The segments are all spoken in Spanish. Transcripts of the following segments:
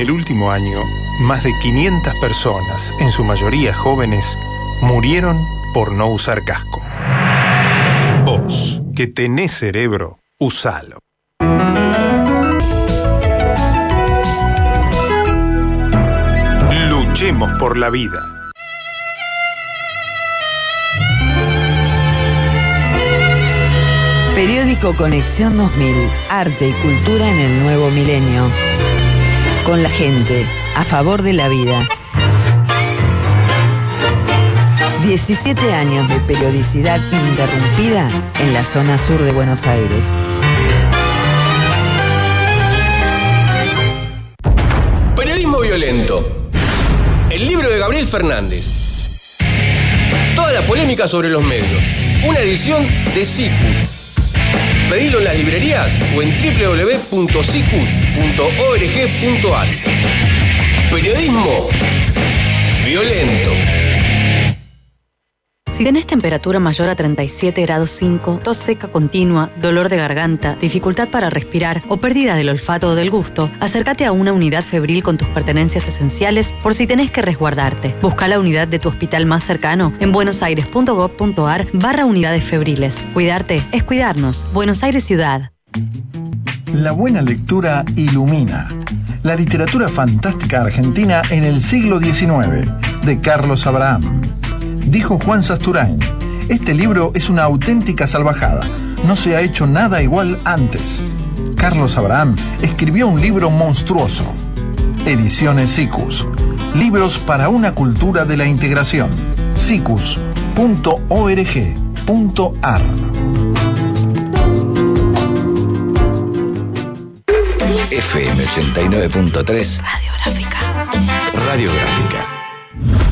el último año, más de 500 personas, en su mayoría jóvenes, murieron por no usar casco. Vos, que tenés cerebro, usalo. Luchemos por la vida. Periódico Conexión 2000, Arte y Cultura en el Nuevo Milenio. Con la gente, a favor de la vida. 17 años de periodicidad interrumpida en la zona sur de Buenos Aires. Periodismo violento. El libro de Gabriel Fernández. Toda la polémica sobre los medios. Una edición de Cipus. Pedilo en las librerías o en www.cicus.org.ar. Periodismo violento. Si tenés temperatura mayor a 37 grados 5, tos seca continua, dolor de garganta, dificultad para respirar o pérdida del olfato o del gusto, acércate a una unidad febril con tus pertenencias esenciales por si tenés que resguardarte. Busca la unidad de tu hospital más cercano en buenosaires.gov.ar barra unidades febriles. Cuidarte es cuidarnos. Buenos Aires Ciudad. La buena lectura ilumina. La literatura fantástica argentina en el siglo XIX, de Carlos Abraham. Dijo Juan Sasturain, este libro es una auténtica salvajada. No se ha hecho nada igual antes. Carlos Abraham escribió un libro monstruoso. Ediciones SICUS. Libros para una cultura de la integración. sicus.org.ar FM 89.3 Radiográfica. Radiográfica.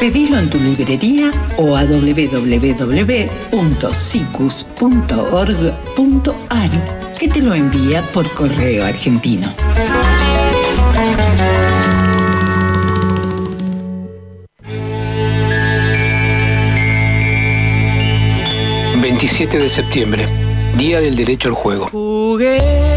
Pedilo en tu librería o a www.cicus.org.ar que te lo envía por correo argentino. ...27 de septiembre... ...Día del Derecho al Juego. Juguemos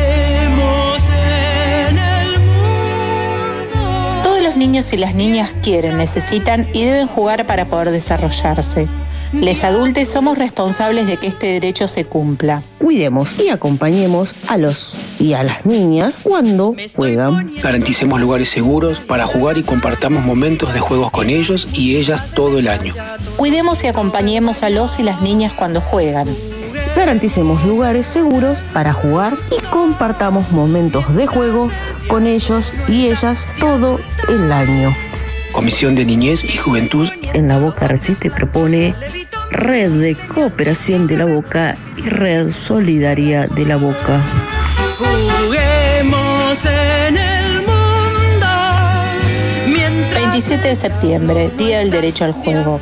niños y las niñas quieren, necesitan y deben jugar para poder desarrollarse. Les adultos somos responsables de que este derecho se cumpla. Cuidemos y acompañemos a los y a las niñas cuando juegan. Garanticemos lugares seguros para jugar y compartamos momentos de juegos con ellos y ellas todo el año. Cuidemos y acompañemos a los y las niñas cuando juegan. Garanticemos lugares seguros para jugar y compartamos momentos de juego con ellos y ellas todo el año. Comisión de Niñez y Juventud. En la Boca Resiste propone Red de Cooperación de la Boca y Red Solidaria de la Boca. Juguemos en el mundo. 27 de septiembre, Día del Derecho al Juego.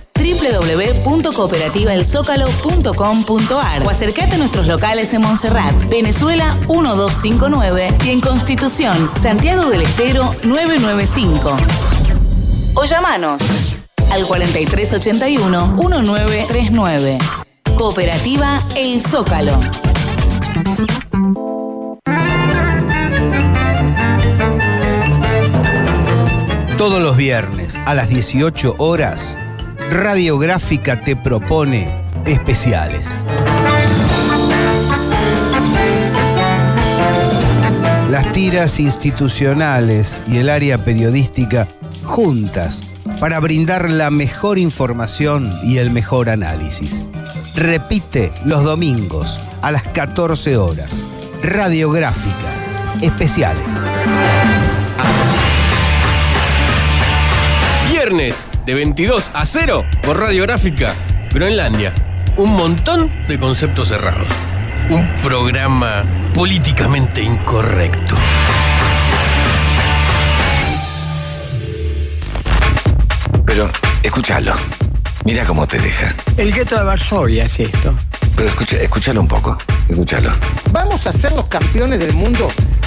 www.cooperativaelzócalo.com.ar o acércate a nuestros locales en Montserrat, Venezuela 1259 y en Constitución, Santiago del Estero 995. O llamanos al 4381-1939. Cooperativa El Zócalo. Todos los viernes a las 18 horas, Radiográfica te propone especiales. Las tiras institucionales y el área periodística juntas para brindar la mejor información y el mejor análisis. Repite los domingos a las 14 horas. Radiográfica. Especiales. De 22 a 0 por Radiográfica Groenlandia. Un montón de conceptos cerrados. Un programa políticamente incorrecto. Pero escúchalo. Mira cómo te deja. El gueto de Varsovia es esto. Pero escucha, escúchalo un poco. Escúchalo. ¿Vamos a ser los campeones del mundo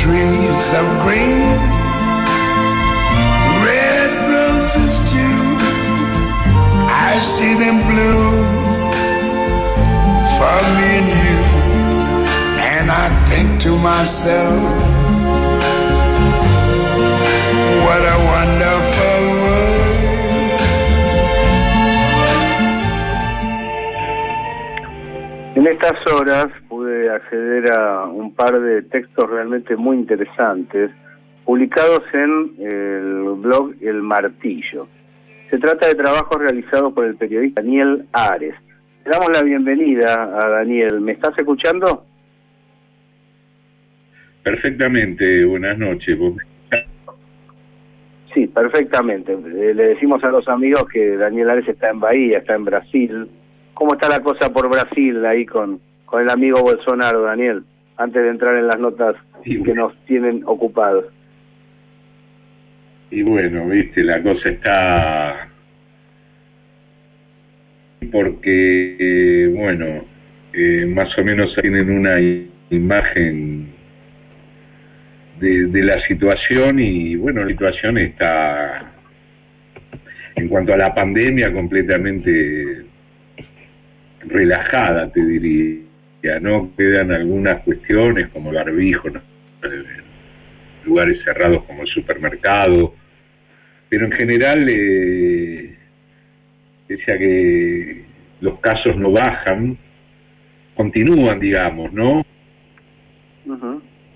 Trees of green, red roses too. I see them bloom for me and you. And I think to myself, what a wonderful world. En estas horas acceder a un par de textos realmente muy interesantes publicados en el blog El Martillo. Se trata de trabajos realizados por el periodista Daniel Ares. Le damos la bienvenida a Daniel. ¿Me estás escuchando? Perfectamente, buenas noches. ¿Vos me Sí, perfectamente. Eh, Le decimos a los amigos que Daniel Ares está en Bahía, está en Brasil. ¿Cómo está la cosa por Brasil ahí con, con el amigo Bolsonaro, Daniel? Antes de entrar en las notas que nos tienen ocupados. Y bueno, viste, la cosa está... Porque, eh, bueno, eh, más o menos tienen una imagen de, de la situación y, bueno, la situación está, en cuanto a la pandemia, completamente relajada, te diría. ¿No? Quedan algunas cuestiones como el barbijo, ¿no? Lugares cerrados como el supermercado, pero en general, eh, pese a que los casos no bajan continúan, digamos, ¿no?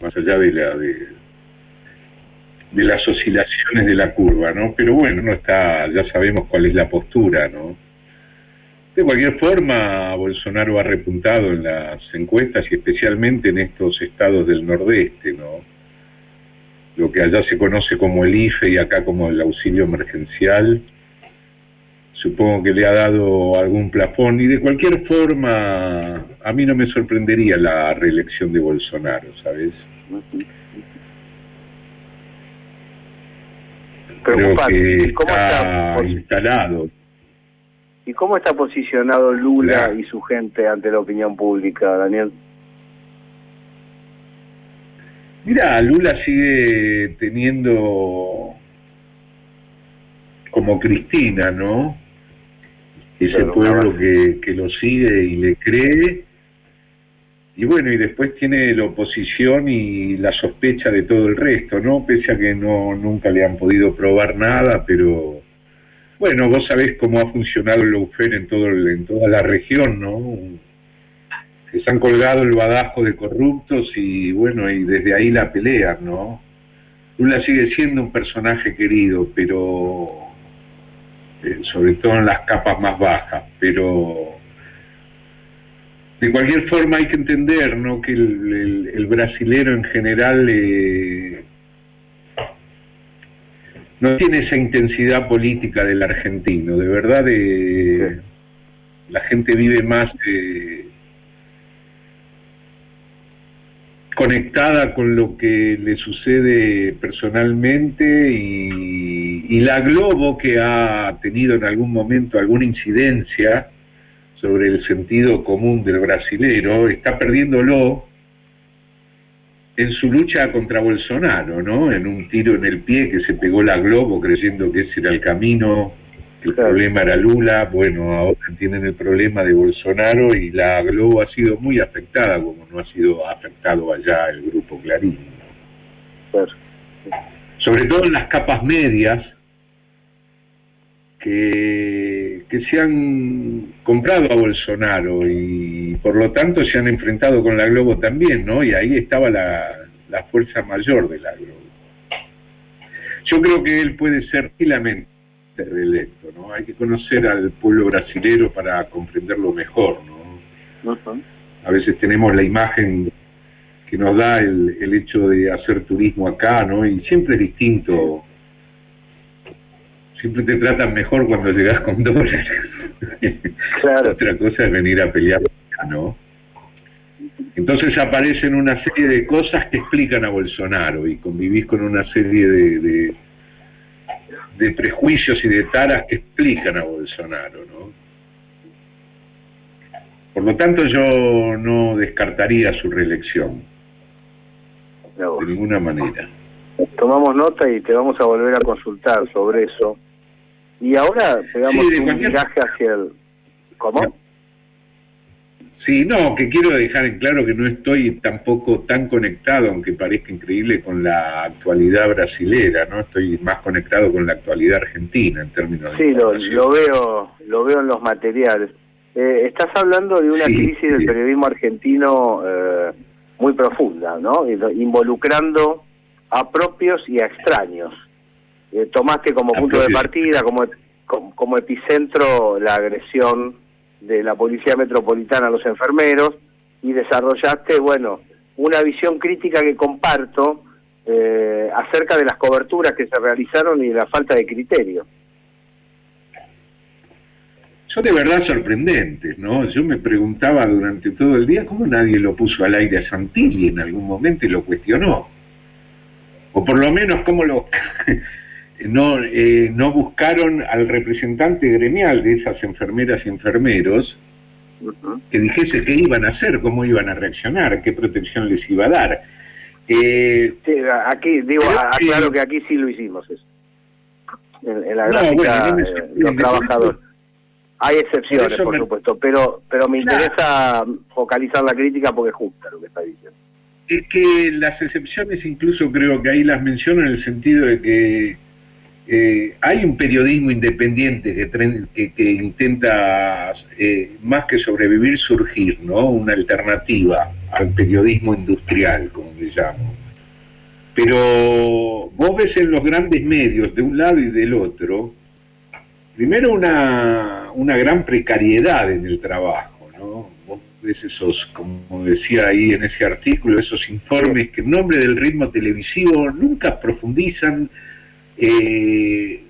Más allá de la de, de las oscilaciones de la curva, ¿no? Pero bueno, no está, ya sabemos cuál es la postura, ¿no? De cualquier forma, Bolsonaro ha repuntado en las encuestas y especialmente en estos estados del nordeste, ¿no? Lo que allá se conoce como el IFE y acá como el auxilio emergencial, supongo que le ha dado algún plafón y de cualquier forma a mí no me sorprendería la reelección de Bolsonaro, ¿sabes? Creo que está instalado. ¿Y cómo está posicionado Lula y su gente ante la opinión pública, Daniel? Mira, Lula sigue teniendo como Cristina, ¿no? Ese pueblo que, que lo sigue y le cree. Y bueno, y después tiene la oposición y la sospecha de todo el resto, ¿no? Pese a que no nunca le han podido probar nada, pero bueno, vos sabés cómo ha funcionado el lawfare en, todo, en toda la región, ¿no? Que se han colgado el badajo de corruptos y bueno, y desde ahí la pelean, ¿no? Lula sigue siendo un personaje querido, pero eh, sobre todo en las capas más bajas, pero de cualquier forma hay que entender ¿no? que el, el, brasilero en general eh, no tiene esa intensidad política del argentino, de verdad eh, la gente vive más eh, conectada con lo que le sucede personalmente y, y, la Globo que ha tenido en algún momento alguna incidencia sobre el sentido común del brasilero, está perdiéndolo en su lucha contra Bolsonaro, ¿no? En un tiro en el pie que se pegó la Globo creyendo que ese era el camino, que el problema era Lula, bueno, ahora tienen el problema de Bolsonaro y la Globo ha sido muy afectada, como no ha sido afectado allá el grupo Clarín. Sobre todo en las capas medias, que, que, se han comprado a Bolsonaro y por lo tanto se han enfrentado con la Globo también, ¿no? Y ahí estaba la, la fuerza mayor de la Globo. Yo creo que él puede ser tranquilamente reelecto, ¿no? Hay que conocer al pueblo brasilero para comprenderlo mejor, ¿no? A veces tenemos la imagen que nos da el, el hecho de hacer turismo acá, ¿no? Y siempre es distinto siempre te tratan mejor cuando llegas con dólares. Claro. Otra cosa es venir a pelear ¿no? Entonces aparecen una serie de cosas que explican a Bolsonaro y convivís con una serie de, de, prejuicios y de taras que explican a Bolsonaro, ¿no? Por lo tanto, yo no descartaría su reelección. De ninguna manera. Tomamos nota y te vamos a volver a consultar sobre eso. Y ahora pegamos un viaje hacia el... ¿Cómo? Sí, no, que quiero dejar en claro que no estoy tampoco tan conectado, aunque parezca increíble, con la actualidad brasilera, ¿no? Estoy más conectado con la actualidad argentina en términos de... Sí, lo, veo, lo veo en los materiales. Eh, estás hablando de una crisis del periodismo argentino eh, muy profunda, ¿no? Involucrando a propios y a extraños. Eh, tomaste como punto de partida, como, como, epicentro la agresión de la Policía Metropolitana a los enfermeros y desarrollaste, bueno, una visión crítica que comparto eh, acerca de las coberturas que se realizaron y de la falta de criterio. Son de verdad sorprendentes, ¿no? Yo me preguntaba durante todo el día cómo nadie lo puso al aire a Santilli en algún momento y lo cuestionó. O por lo menos cómo lo no, eh, no buscaron al representante gremial de esas enfermeras y enfermeros que dijese qué iban a hacer, cómo iban a reaccionar, qué protección les iba a dar. Eh, sí, aquí, digo, claro que aquí sí lo hicimos eso. En, la gráfica, eh, los trabajadores. Hay excepciones, por supuesto, pero pero me interesa focalizar la crítica porque es justa lo que está diciendo. Es que las excepciones incluso creo que ahí las menciono en el sentido de que eh, hay un periodismo independiente que, intenta, eh, más que sobrevivir, surgir, ¿no? Una alternativa al periodismo industrial, como le llamo. Pero vos ves en los grandes medios, de un lado y del otro, primero una, una gran precariedad en el trabajo, esos, como decía ahí en ese artículo, esos informes que en nombre del ritmo televisivo nunca profundizan eh,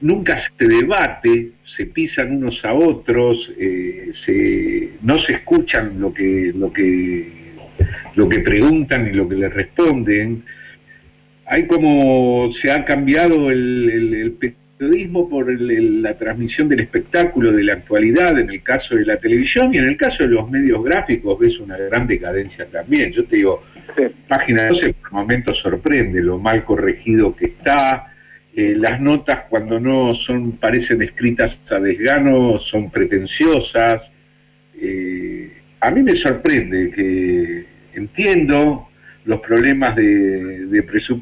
nunca se debate, se pisan unos a otros, eh, no se escuchan lo que, lo, que, lo que preguntan y lo que les responden. Hay como se ha cambiado el, periodismo por la transmisión del espectáculo de la actualidad en el caso de la televisión y en el caso de los medios gráficos ves una gran decadencia también. Yo te digo, Página 12 por momentos sorprende lo mal corregido que está. Eh, las notas cuando no son parecen escritas a desgano son pretenciosas. Eh, a mí me sorprende que entiendo los problemas de presupuesto